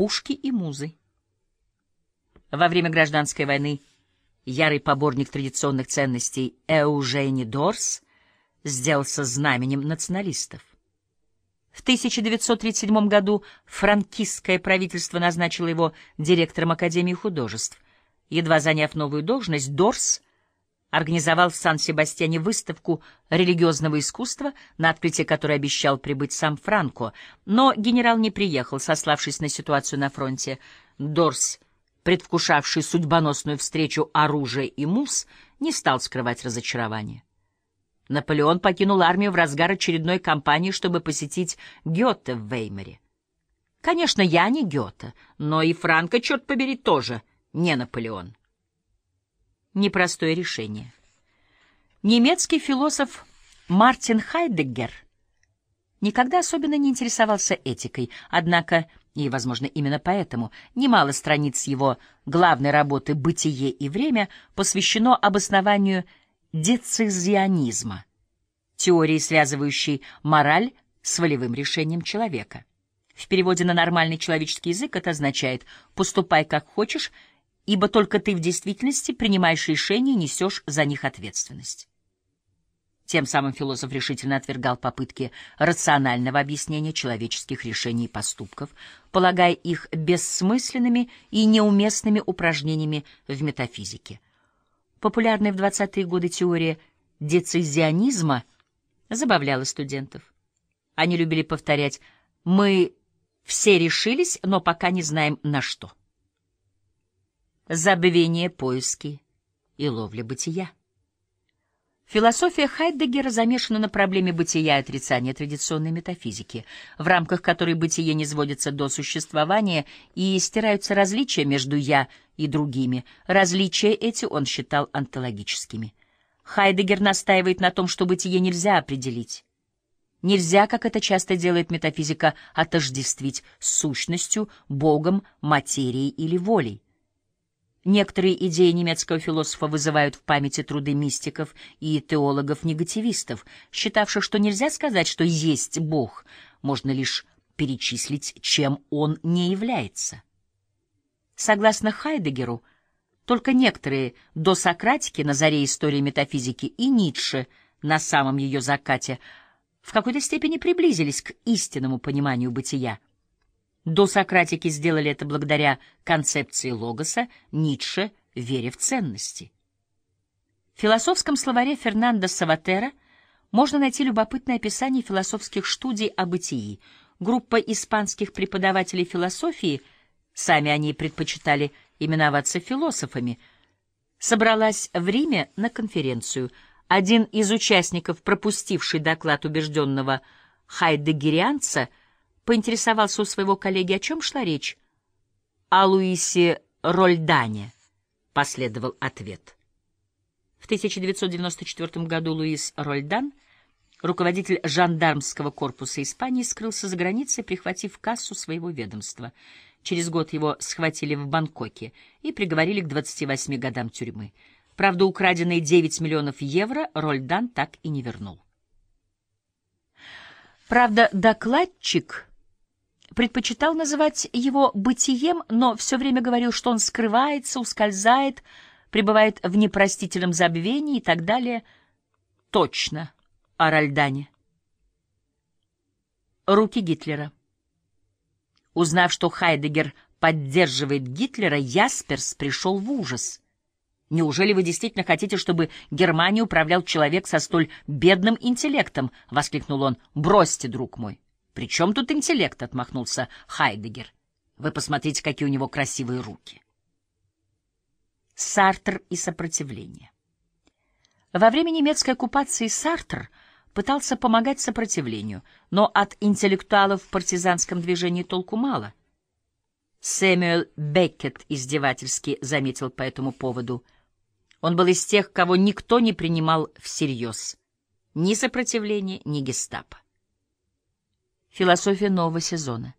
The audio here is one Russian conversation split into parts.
пушки и музы. Во время гражданской войны ярый поборник традиционных ценностей Эужени Дорс сделался знаменем националистов. В 1937 году франкистское правительство назначило его директором Академии художеств. Едва заняв новую должность, Дорс организовал в Сан-Себастьяне выставку религиозного искусства, на открытие которой обещал прибыть сам Франко, но генерал не приехал, сославшись на ситуацию на фронте. Дорс, предвкушавший судьбоносную встречу оружия и мус, не стал скрывать разочарование. Наполеон покинул армию в разгар очередной кампании, чтобы посетить Гёте в Веймаре. Конечно, я не Гёте, но и Франко, черт побери, тоже не Наполеон. Непростое решение. Немецкий философ Мартин Хайдеггер никогда особенно не интересовался этикой, однако, и, возможно, именно поэтому, немало страниц его главной работы «Бытие и время» посвящено обоснованию децизионизма, теории, связывающей мораль с волевым решением человека. В переводе на нормальный человеческий язык это означает «поступай как хочешь», ибо только ты в действительности принимаешь решения и несешь за них ответственность. Тем самым философ решительно отвергал попытки рационального объяснения человеческих решений и поступков, полагая их бессмысленными и неуместными упражнениями в метафизике. Популярная в 20-е годы теория децизионизма забавляла студентов. Они любили повторять «Мы все решились, но пока не знаем на что». Забвение, поиски и ловля бытия. Философия Хайдеггера замешана на проблеме бытия и отрицания традиционной метафизики, в рамках которой бытие не сводится до существования и стираются различия между «я» и другими. Различия эти он считал онтологическими. Хайдеггер настаивает на том, что бытие нельзя определить. Нельзя, как это часто делает метафизика, отождествить сущностью, Богом, материей или волей. Некоторые идеи немецкого философа вызывают в памяти труды мистиков и теологов-негативистов, считавших, что нельзя сказать, что есть Бог, можно лишь перечислить, чем он не является. Согласно Хайдегеру, только некоторые досократики на заре истории метафизики и Ницше на самом ее закате в какой-то степени приблизились к истинному пониманию бытия — Досократики сделали это благодаря концепции логоса, Ницше — вере в ценности. В философском словаре Фернандо Саватера можно найти любопытное описание философских студий о бытии. Группа испанских преподавателей философии, сами они предпочитали именоваться философами, собралась в Риме на конференцию. Один из участников, пропустивший доклад убежденного хайдегерианца, — поинтересовался у своего коллеги, о чем шла речь. «О Луисе Рольдане», — последовал ответ. В 1994 году Луис Рольдан, руководитель жандармского корпуса Испании, скрылся за границей, прихватив кассу своего ведомства. Через год его схватили в Бангкоке и приговорили к 28 годам тюрьмы. Правда, украденные 9 миллионов евро Рольдан так и не вернул. Правда, докладчик предпочитал называть его бытием, но все время говорил, что он скрывается, ускользает, пребывает в непростительном забвении и так далее. Точно о Ральдане. Руки Гитлера. Узнав, что Хайдегер поддерживает Гитлера, Ясперс пришел в ужас. «Неужели вы действительно хотите, чтобы Германией управлял человек со столь бедным интеллектом?» — воскликнул он. «Бросьте, друг мой». «При чем тут интеллект?» — отмахнулся Хайдегер. «Вы посмотрите, какие у него красивые руки». Сартр и сопротивление. Во время немецкой оккупации Сартр пытался помогать сопротивлению, но от интеллектуалов в партизанском движении толку мало. Сэмюэл Беккет издевательски заметил по этому поводу. Он был из тех, кого никто не принимал всерьез. Ни сопротивление, ни гестапо. Философия нового сезона.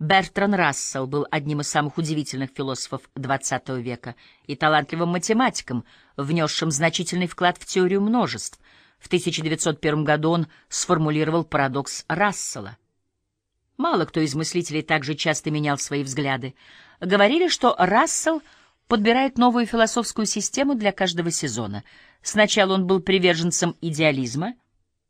Бертран Рассел был одним из самых удивительных философов XX века и талантливым математиком, внесшим значительный вклад в теорию множеств. В 1901 году он сформулировал парадокс Рассела. Мало кто из мыслителей так же часто менял свои взгляды. Говорили, что Рассел подбирает новую философскую систему для каждого сезона. Сначала он был приверженцем идеализма —